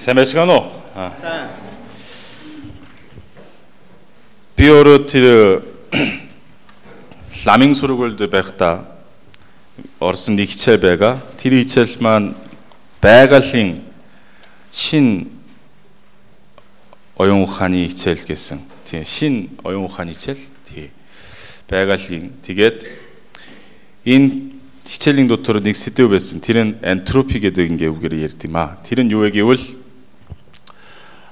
Сайн байцгаана уу? Би өөрөө тэр ламын сургуульд байхдаа Оросд нэг хичээл байгаа. Тэр хичээл маань байгалийн шин оюун ухааны хичээл гэсэн. Тийм шин оюун ухааны хичээл. Тийм. Байгалийн тэгээд энэ хичээлийн дотор нэг сэдв байсан. Тэр нь энтропи гэдэг ингээ үгээр ярьд юм аа. Тэр нь юу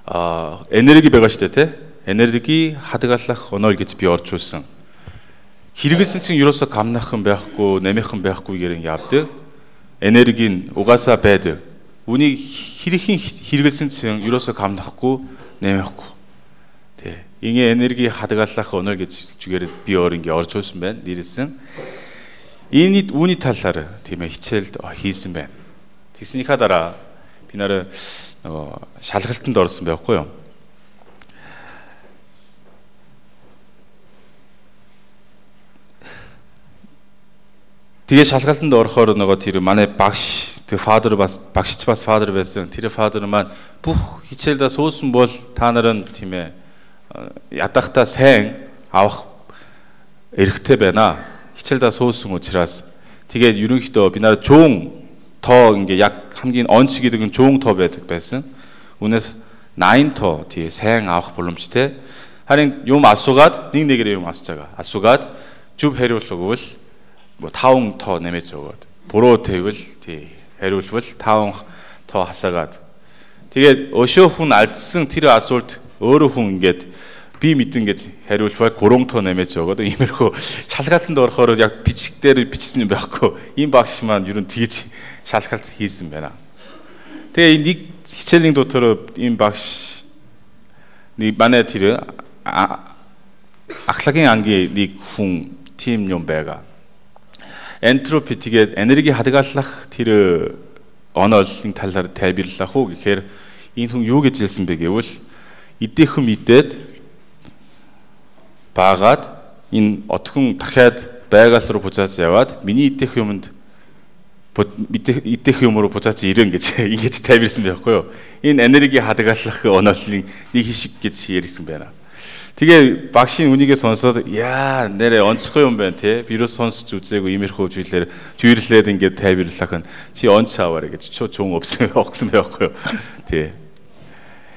вэ гэвэл а энерги байгаа шүү дээ те энерги хадгалах онол гэж би орчуулсан хэрэгэлсэн чинь ерөөсө камнахан байхгүй намийнхан байхгүй гэрэн явдаг. Энерги нь угаасаа байдаг. Үнийг хэрхэн хэрэгэлсэн чинь ерөөсө камнахгүй намихгүй тий ингийн энерги хадгалах онол гэж чигээр би өөр ингээ орчуулсан байна нэрсэн энэ үүний талаар тийм ээ хичээлд хийсэн байна. Тэгснийхаа дараа би нараа нөгөө шалгалтанд орсон байхгүй юу? Тэгээ шалгалтанд орохоор нөгөө тэр манай багш тэр фадер бас багшч бас фадер байсан. Тэр фадер маань бүх хичээлдээ суусан бол та нар нь тийм ээ ядахта сайн авах эрхтэй байна. Хичээлдээ суусан учраас тэгээд ерөнхийдөө би нараа жуун тоо ингээ яг хамгийн онц гэдэг нь жуун тоо байдаг байсан. Үнээс 8 тоо тий сайн авах боломжтой. Харин юм асуугаад нэг нэгээрээ юм асууж байгаа. Асуугаад зүв хариулгавал 5 тоо нэмэж өгөөд. Буруу тэгвэл тий хариулвал 5 тоо хасаагаад. Тэгээд өшөө хүн алдсан тэр асуулт өөрөө хүн ингээд би мэдэн гэж хариулвал 3 тоо нэмэж өгөөд иймэрхүү шалгаалтанд орохоор яг бичиг дээр бичсэн юм байхгүй. Ийм багш маань ер нь тэгж шалгалт хийсэн байна. Тэгээ нэг хичээлийн дотор ийм багш нэг манай тэр ахлагийн ангийн нэг хүн тим юм байгаа. Энтропи тэгээд энерги хадгалах тэр онолын талаар тайлбарлах уу гэхээр энэ хүн юу гэж хэлсэн бэ гэвэл идэхэн мэдээд баагаад энэ отхон дахиад байгаль руу буцааж яваад миний идэх юмд 밑에 이때 그 흐음으로 보자지 이런 게제 이게 제 대비스였고요. 인 에너지 하드가스 그 어너슬링 니기 쉽게 지에리스 배나. 되게 박신 운이게 선수도 야 내래 언츠가 연배한테 비로 선수 주제고 이미르고 주일래 주일래 된게 대비를 딱은 시 언차 와르게 초종 없으면 없으면고요. 예.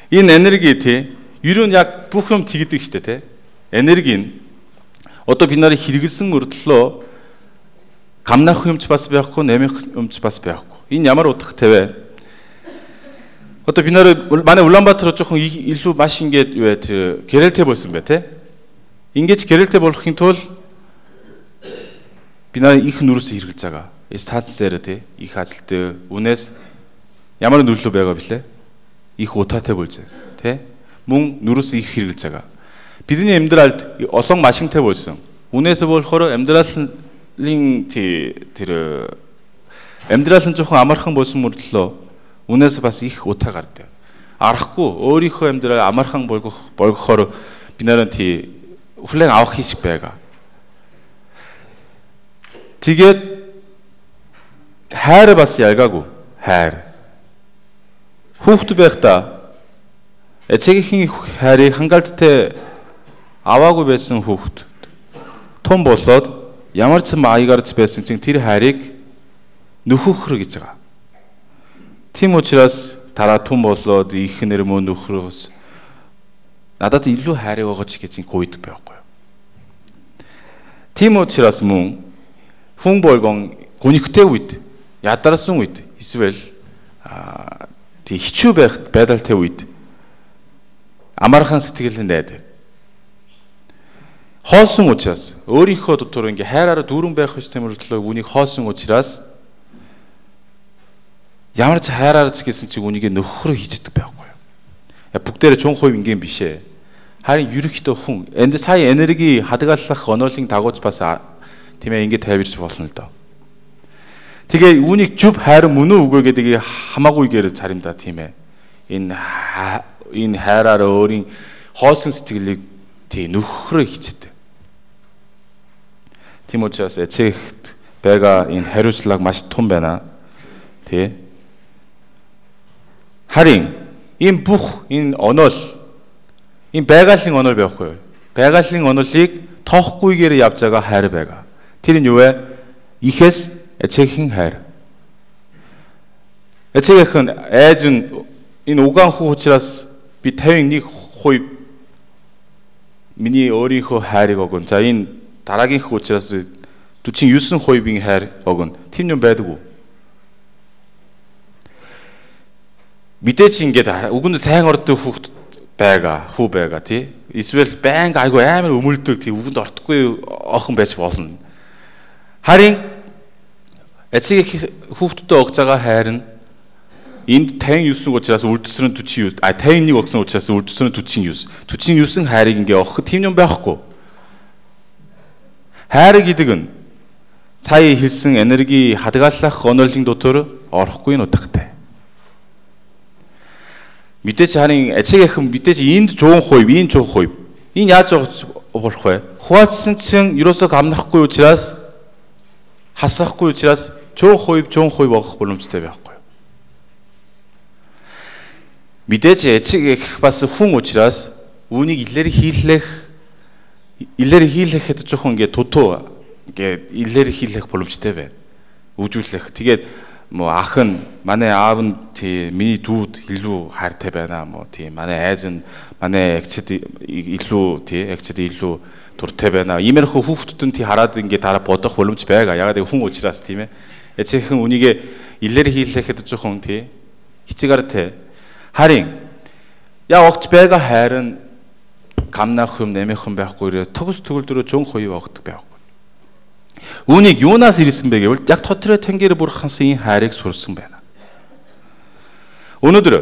인 에너지 티 유론 약 부흠 티기 뜻이 때 에너지인 어떤 빛나리 히르그승으로 틀러 Гамнах юмч бас байхгүй, нэмэх юмч бас байхгүй. Энэ ямар утгатай вэ? Одоо би нэр манай Улаанбаатар жоохон илүү маш ингээд юу вэ тэр гэрэлтэй болсон бай тээ. Ингээд гэрэлтэй болохын тулд би нэр их нүрээс хэрэгжилж байгаа. Статус дээр тээ их ажилттай үнээс ямар нөлөө байгаа блэ? Их утаатай болж тээ. Мөн нүрээс их хэрэгжилж байгаа. Бидний амьдралд олон машинтай болсон. Үнээс болохоор амьдрал нь лийн тэр амьдрал нь жоохон амархан болсон мөрдлөө үнээс бас их утаа гардаг. Арахгүй өөрийнхөө амьдрал амархан болгох болгохоор би наран тий хүлээн авах хийсэг байгаа. Тэгээд хайр бас ялгаагүй хайр. Хүүхэд байхдаа эцэгхийн хайрыг хангалттай аваагүй байсан хүүхэд том болоод ямар ч маягаар ч байсан чинь тэр хайрыг нөхөхрө гэж байгаа. Тийм учраас тараа түн болоод ихнэр мөн нөхрөөс надад илүү хайрыг өгөөч гэж гуйдаг байхгүй юу. Тийм учраас мөн хүн болгон гүнхтэй үед ядарсан үед эсвэл тий хичүү байх байдалтай үед амархан сэтгэл найдаг хоолсон учраас өөрийнхөө дотор ингээ хайраараа дүүрэн байх хүч тэмэрлэлөө үнийг хоолсон учраас ямар ч хайраар ч гэсэн чи үнийг нөхрөө хийждэг байхгүй бүгдээрээ чун хувь ингийн биш ээ. Харин ерөнхийдөө хүн энд сая энерги хадгалах оноолын дагууч бас тийм ээ ингээ тайварч болно л доо. Тэгээ үүнийг зүв хайр мөн үү гэдэг хамаагүйгээр царимдаа тийм ээ. Энэ энэ хайраар өөрийн хоосон сэтгэлийг тий нөхрөө хийчихдээ Тийм учраас эцэгт байгаа энэ хариуцлага маш том байна. Тэ. Харин энэ бүх энэ онол энэ байгалийн онол байхгүй юу? Байгалийн онолыг тоохгүйгээр явж байгаа хайр байгаа. Тэр нь юу вэ? Ихэс эцэгхэн хайр. Эцэгхэн айж нь энэ угаан хүү учраас би 51% миний өөрийнхөө хайрыг өгөн. За энэ дараагийнх учраас 49%-ийн хайр өгөн. Тэр юм байдаг уу? Мэдээж ингээд үгэнд сайн ордог хүүхд байгаа, хүү байгаа тий. Эсвэл байнга айгу амар өмөлдөг тий үгэнд ортгүй охин байж болно. Харин эцэг хүүхдтэй өгж байгаа хайр нь энд 59 учраас үлдсэн нь 49 а 51 өгсөн учраас үлдсэн нь 49 49 хайрыг ингээ өгөх тийм юм байхгүй хайр гэдэг нь сая хэлсэн энерги хадгалах онолын дотор орохгүй нь утгатай Мэдээж харин эцэг эхэн мэдээж энд 100%, энд 100%. Энэ яаж болох вэ? Хуваалцсан чинь ерөөсөө амнахгүй учраас хасахгүй учраас 100%, 100% болох боломжтой байхгүй? Мэдээж эцэг эх бас хүн учраас үүнийг илэр хийлэх илэр хийлэхэд жоохон ингээ тутуу ингээ илэр хийлэх боломжтой байна. Үжүүлэх. Тэгээд мо ах нь манай аав нь тий миний дүүд илүү хайртай байна мо тий манай айз нь манай эгчэд илүү тий эгчэд илүү дуртай байна. Иймэрхүү хүүхдүүд нь тий хараад ингээд дараа бодох боломж байгаа. Ягаад гэвэл хүн уучраас тийм ээ. Эцэгхэн үнийг илэр хийлэхэд жоохон тий хичээгартэй. Харин яа огт байгаа хайр нь гамнах юм нэмэх юм байхгүй. Төгс төгөлдрөө жон хоёу огт байхгүй. Үүнийг юунаас ирсэн бэ гэвэл яг тотроо тэнгэр бурханс энэ хайрыг сурсан байна. Өнөөдөр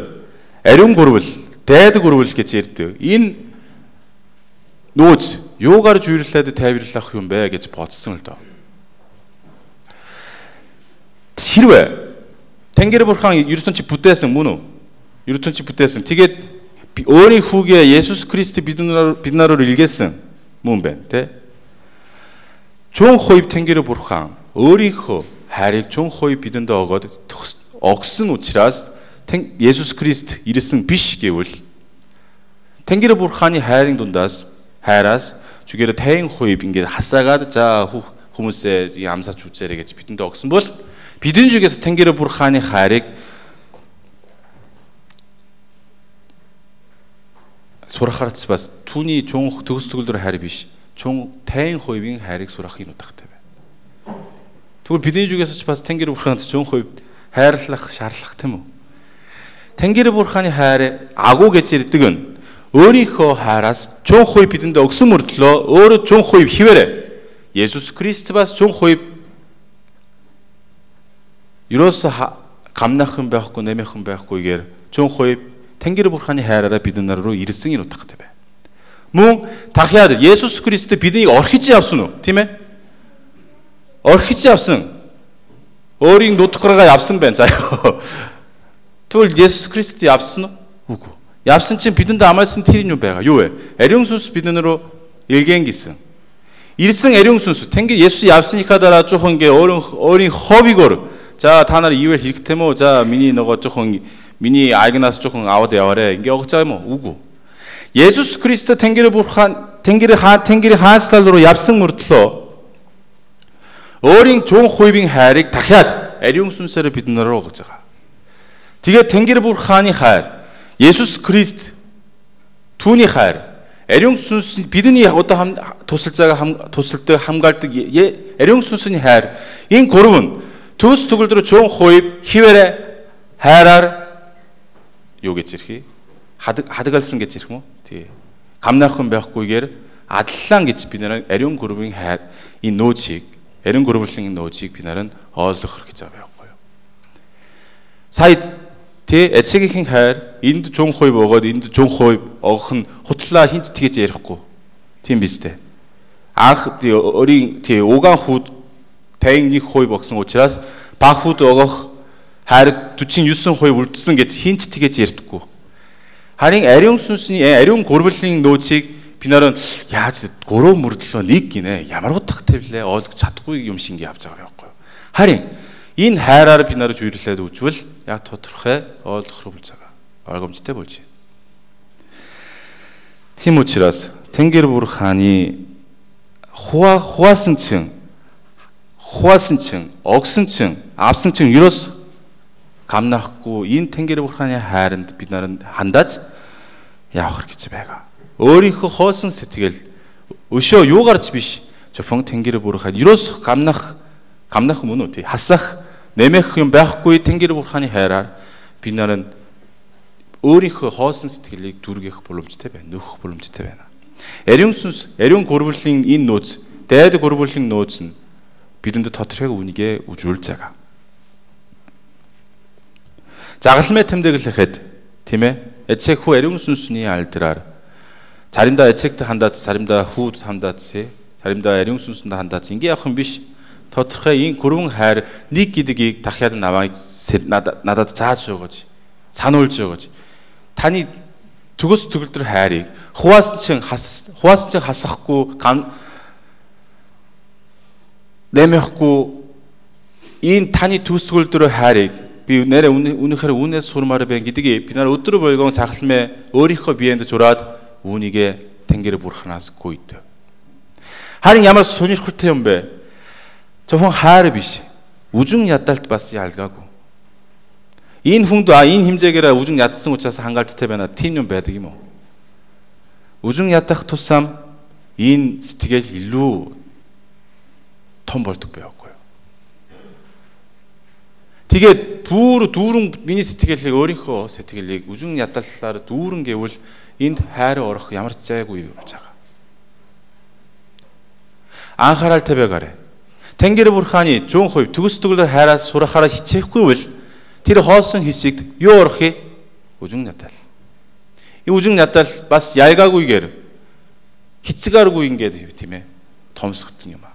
ариун гурвал, дайдаг гурвал гэж ярьдаг. Энэ нөөц юугаар жүйрлээд тайварлах юм бэ гэж бодсон л доо. Хэрвээ Тэнгэр бурхан ертөнц чи бүтээсэн мөн үү? ертөнц чи бүтээсэн. Тэгээд 어리 후게 예수 그리스도 믿나로 빛나로를 읽겠음. 문벤테 종 호입 탱기를 보르항 어리 후 하릭 종 호입 믿은다 어거 억슨 우치라스. 탱 예수 그리스도 이르승 비시게울 탱기를 보르하니 하링 돈다스. 하라스. 주게르 태행 호입 인게 하사가드 자 후무세 이 암사 주제래겠지 믿은다 억슨 볼 믿은 중에서 탱기를 보르하니 하릭 хайрыг сурахаарч бас түүний чун төгс төгөлдөр хайр биш чун тайн хувийн хайрыг сурахын утгатай байна. Тэгвэл бидний зүгээс ч бас Тэнгэр бурханд чун хувь хайрлах шаардлагатай юм уу? Тэнгэр бурханы хайр агуу гэж ярьдаг нь өөрийнхөө хайраас чун хувь бидэнд өгсөн мөртлөө өөрөө чун хувь хിവэрэ. Есүс Христ бас чун хувь ерөөсө гамнах юм байхгүй нэмэх юм байхгүйгээр чун хувь Тэнгэр бурханы хайраараа бид нар руу ирсэн юм утгатай байна. Мөн дахиад Есүс Христ биднийг орхиж явсан уу? Тийм ээ? Орхиж явсан. Өөрийн нутгараа явсан байна заяа. Тэгвэл Есүс Христ явсан уу? Үгүй. Явсан чинь бидэнд амласан тэр юм байгаа. Юу вэ? Ариун сүнс бидэн рүү илгээн гисэн. Ирсэн ариун сүнс. Тэнгэр Есүс явсныхаа дараа жоохон ингээ өөрийн өөрийн хоббигоор за та нар ивэл хэрэгтэй мó? За Миний нөгөө жоохон миний айгнаас жоохон аваад яваарэ. Ингээ огц юм уу? Үгүй. Есүс Христ Тэнгэр бурхан Тэнгэр хаа Тэнгэрийн хаанчлал руу явсан мөртлөө өөрийн чун хувийн хайрыг дахиад ариун сүнсээр биднээр өгж байгаа. Тэгээд Тэнгэр бурханы хайр Есүс Христ түүний хайр ариун сүнс бидний одоо тусалж байгаа тусалдаг хамгаалдаг ариун сүнсний хайр энэ гурав нь төс төгөлдөр чун хувь хിവэрэ хайраар юу гэж ирхий хадгалсан гэж ирэх юм уу Тий. Гамнаахан байхгүйгээр адлаан гэж би нараа ариун гүрвийн хайр энэ нөөцийг ариун гүрвлийн нөөцийг би нараа ойлгох гэж байгаа байхгүй юу. Сая тий эцэгхийн хайр энд жун хувь өгөөд энд жун хувь огох нь хутлаа хинт тгийж ярихгүй. Тийм биз дээ. Анх тий өөрийн тий угаан хүүд тайн нэг хувь өгсөн учраас баг хүүд өгөх хайр 49% үлдсэн гэж хинт тгийж ярьдаггүй. Харин ариун сүнсний э, ариун гурвлын нөөцийг би нараа яаж гурав мөрдлөө нэг гинэ ямар утгатай блэ ойлгож чадахгүй юм шиг явж байгаа байхгүй юу. Харин энэ хайраар би нараа жүйрлээд үжвэл яг тодорхой ойлгох болж байгаа. ойлгомжтой болж байна. Тийм учраас Тэнгэр бүр хааны хуа хуаасан чин хуаасан чин огсон чин авсан чин ерөөс гамнахгүй энэ Тэнгэр бүр хааны хайранд бид наранд хандаж явах гэж байгаа. Өөрийнхөө хоосон сэтгэл өшөө юу гарч биш зөвхөн Тэнгэр бүр хаан ерөөс гамнах гамнах мөн үү хасах нэмэх юм байхгүй Тэнгэр бүр хааны хайраар бид наранд өөрийнхөө хоосон сэтгэлийг дүргэх боломжтой байна. Нөхөх боломжтой байна. Ариун сүнс, ариун гөрвөлийн энэ нөөц, дайд гөрвөлийн нөөц нь бидэнд тодорхой үнийгэ үжүүлж байгаа. Загалмай тэмдэглэхэд тийм ээ? Эцэг хүү ариун сүнсний алдраар заримдаа эцэгт хандаад заримдаа хүүд хандаад тий? Заримдаа ариун сүнсэнд хандаад. Ингэ явах юм биш. Тодорхой энэ гөрвөн хайр нэг гэдгийг дахиад намайг надад зааж өгөөч. Сануулж өгөөч. Таны төгс төгөлдөр хайрыг хуваас чин хас хуваас чин хасахгүй гам нэмэхгүй энэ таны төгс төгөлдөр хайрыг 비 내래 운이카르 운에 소르마르 뱅기디기 비나르 우뚜르 벌공 작심에 어리커 비엔드 조랏 운이게 탱기르 부르하나스 고이트 하린 야마 소니 홀테연베 저홍 하르비시 우중 야딸 바스 얄가고. 인 흥도 아인 힘제게라 우중 야트승 우차서 한갈 트테베나 티뇽 베드기 뭐. 우중 야딱 그 토삼 인 스티겔 일루 톰벌뚝 배웠고. Тэгээд бүр дүүрэн миний сэтгэлийг өөрийнхөө сэтгэлийг үжин ядаллаар дүүрэн гэвэл энд хайр орох ямар зайгүй болж байгаа. Анхаарал тавиагаарай. Тэнгэр бурханы 100% төгс төглөөр хайраас сурахаараа хичээхгүй бол тэр хоосон хэсэгт юу орох юм? Үжин ядал. И үжин ядал бас ялгаагүйгээр хицгааргүй ингээд тийм ээ томсгдсон юм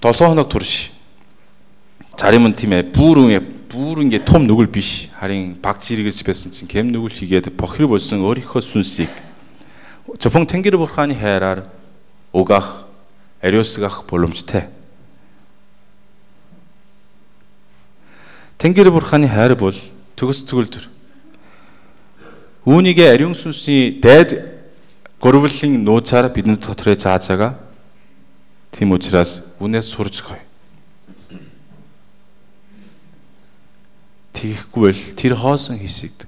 도서하는 도르시. 자리문 팀에 부릉에 부른 게톰 누굴 비시? 하링 박지리그 집에서 지금 겜 누굴 희게 대 버힐 벌승 어리 허순식. 저펑 탱기르 버하니 헤라 오가 에리오스가 볼롬시테 탱기르 버하니 헤르 볼 두그스 두글들. 우니게 에룡순시 데드 고르블링 노차라 비든 터트레 자자가 Тийм учраас үнээс сурч гоё. Тэгэхгүй л тэр хоосон хэсэгд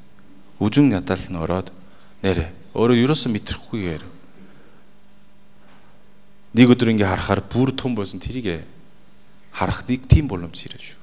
үжин ядал нь ороод нэрэ өөрөө ерөөсөө мэдрэхгүйгээр нэг өдөр ингээ харахаар бүр том болсон тэрийг харах нэг тийм боломж ирэж шүү.